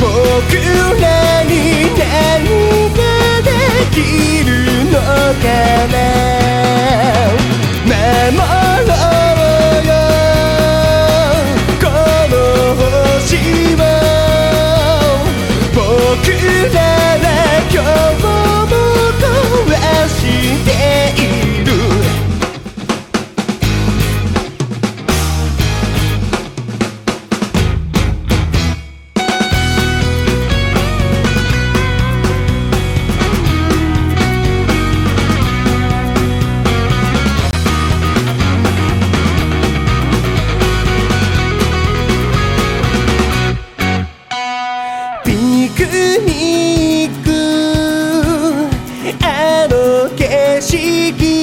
僕らに何ができる te guiar.